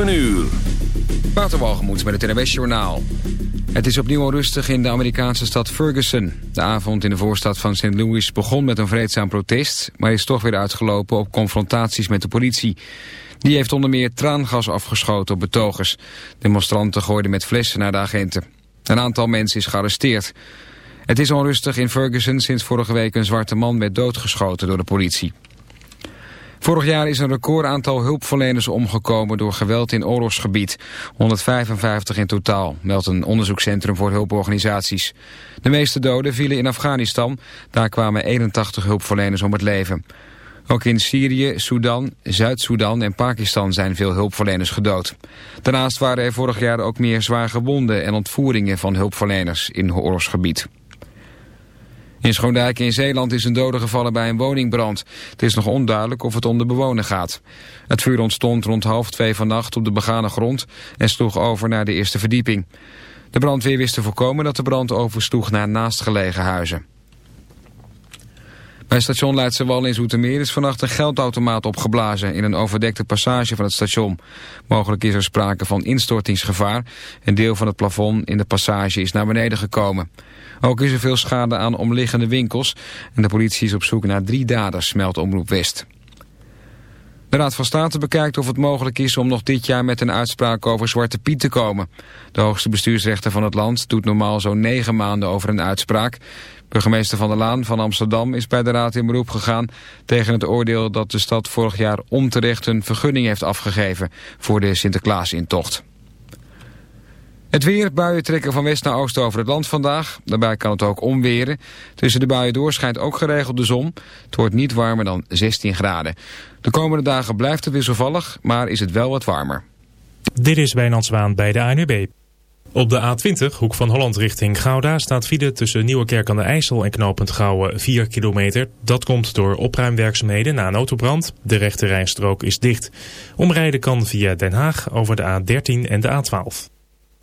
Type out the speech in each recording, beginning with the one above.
7 uur. Waterwalgemoed met het NWS Journaal. Het is opnieuw onrustig in de Amerikaanse stad Ferguson. De avond in de voorstad van St. Louis begon met een vreedzaam protest... maar is toch weer uitgelopen op confrontaties met de politie. Die heeft onder meer traangas afgeschoten op betogers. Demonstranten gooiden met flessen naar de agenten. Een aantal mensen is gearresteerd. Het is onrustig in Ferguson sinds vorige week een zwarte man werd doodgeschoten door de politie. Vorig jaar is een record aantal hulpverleners omgekomen door geweld in oorlogsgebied. 155 in totaal, meldt een onderzoekscentrum voor hulporganisaties. De meeste doden vielen in Afghanistan. Daar kwamen 81 hulpverleners om het leven. Ook in Syrië, Sudan, Zuid-Soedan en Pakistan zijn veel hulpverleners gedood. Daarnaast waren er vorig jaar ook meer zwaar gewonden en ontvoeringen van hulpverleners in oorlogsgebied. In Schoondijk in Zeeland is een dode gevallen bij een woningbrand. Het is nog onduidelijk of het om de bewoner gaat. Het vuur ontstond rond half twee vannacht op de begane grond en sloeg over naar de eerste verdieping. De brandweer wist te voorkomen dat de brand oversloeg naar naastgelegen huizen. Bij station Leidsewal in Zoetermeer is vannacht een geldautomaat opgeblazen in een overdekte passage van het station. Mogelijk is er sprake van instortingsgevaar. Een deel van het plafond in de passage is naar beneden gekomen. Ook is er veel schade aan omliggende winkels en de politie is op zoek naar drie daders, meldt Omroep West. De Raad van State bekijkt of het mogelijk is om nog dit jaar met een uitspraak over Zwarte Piet te komen. De hoogste bestuursrechter van het land doet normaal zo'n negen maanden over een uitspraak. Burgemeester Van der Laan van Amsterdam is bij de Raad in beroep gegaan tegen het oordeel dat de stad vorig jaar onterecht een vergunning heeft afgegeven voor de Sinterklaasintocht. Het weer, buien trekken van west naar oost over het land vandaag. Daarbij kan het ook omweren. Tussen de buien door schijnt ook geregeld de zon. Het wordt niet warmer dan 16 graden. De komende dagen blijft het wisselvallig, maar is het wel wat warmer. Dit is Wijnand Zwaan bij de ANUB. Op de A20, hoek van Holland richting Gouda, staat file tussen Nieuwekerk aan de IJssel en knooppunt Gouwen 4 kilometer. Dat komt door opruimwerkzaamheden na een autobrand. De rechte rijstrook is dicht. Omrijden kan via Den Haag over de A13 en de A12.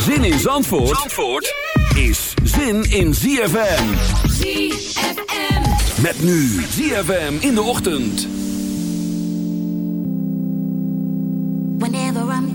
Zin in Zandvoort, Zandvoort is zin in ZFM. ZFM. Met nu ZFM in de ochtend. Whenever I'm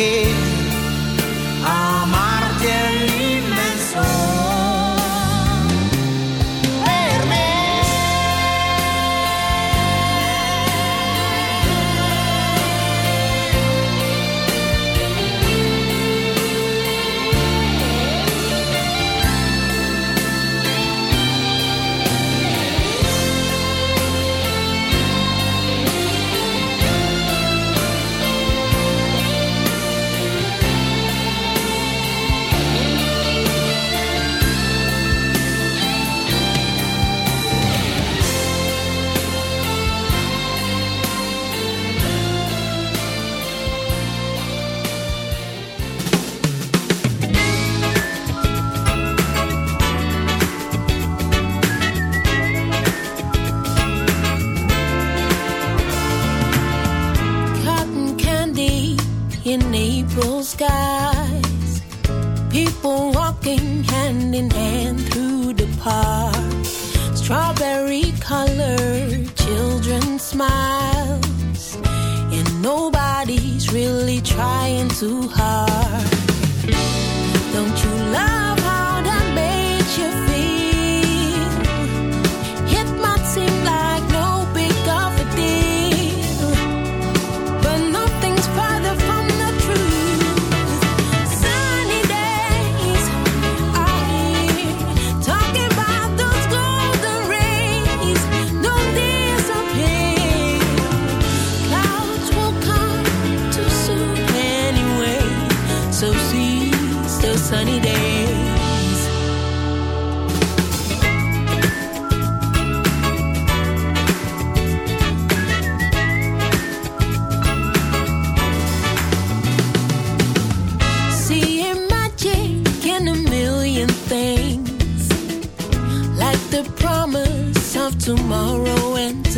head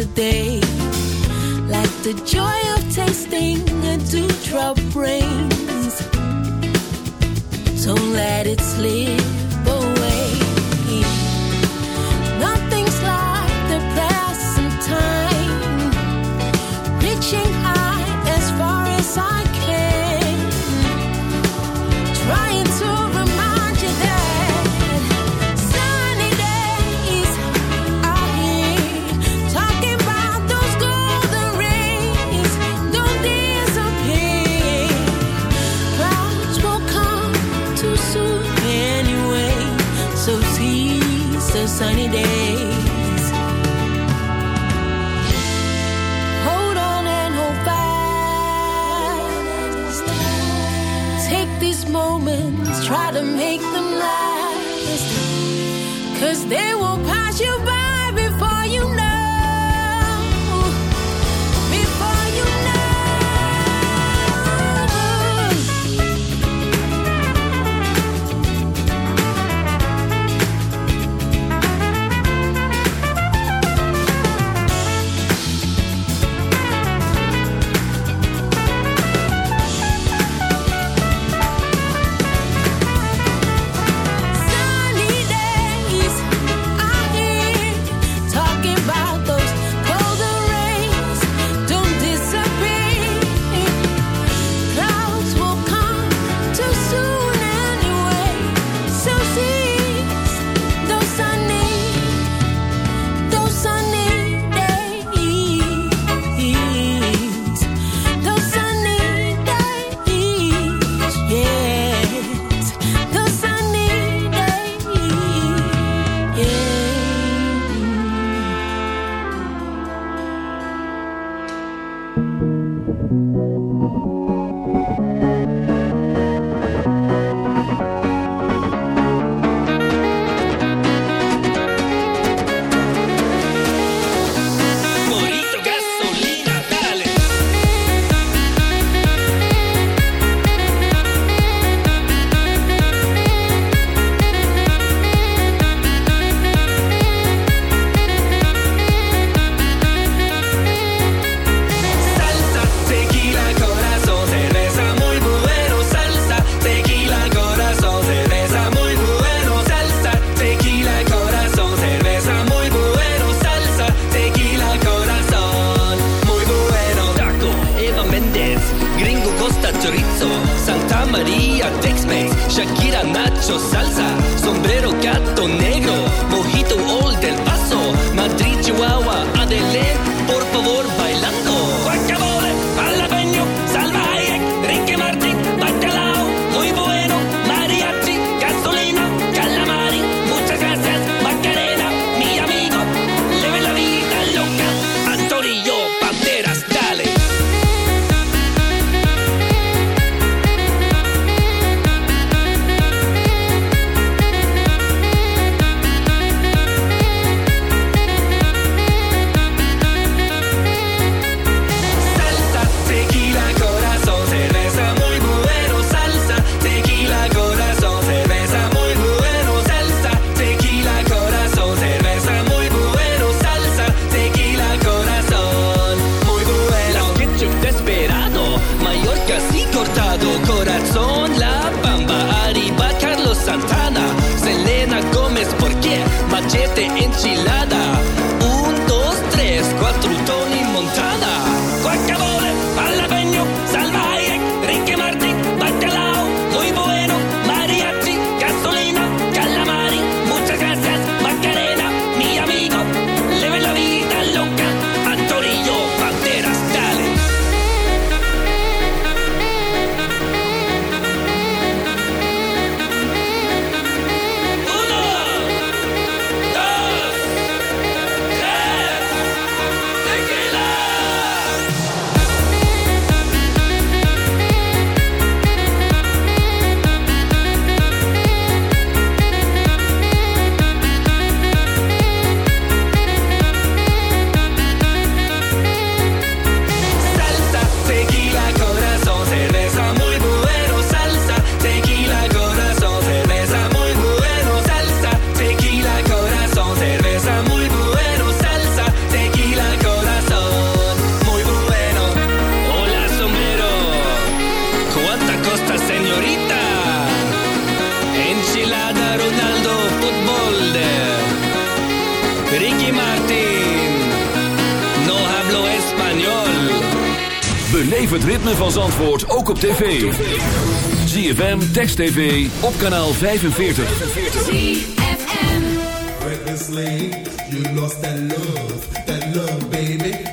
today, like the joy het ritme van Zandvoort ook op tv. ZFM, Text TV, op kanaal 45. Recklessly, you lost that love, that love baby.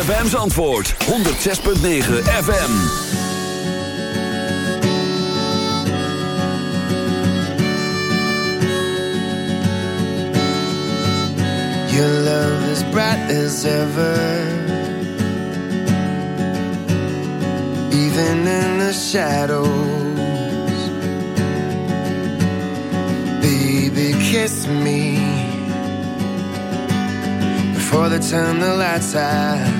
ZFM. ZFM's antwoord, 106.9 FM. Your love is bright as ever. Even in the shadows. Baby, kiss me. Before they turn the lights out.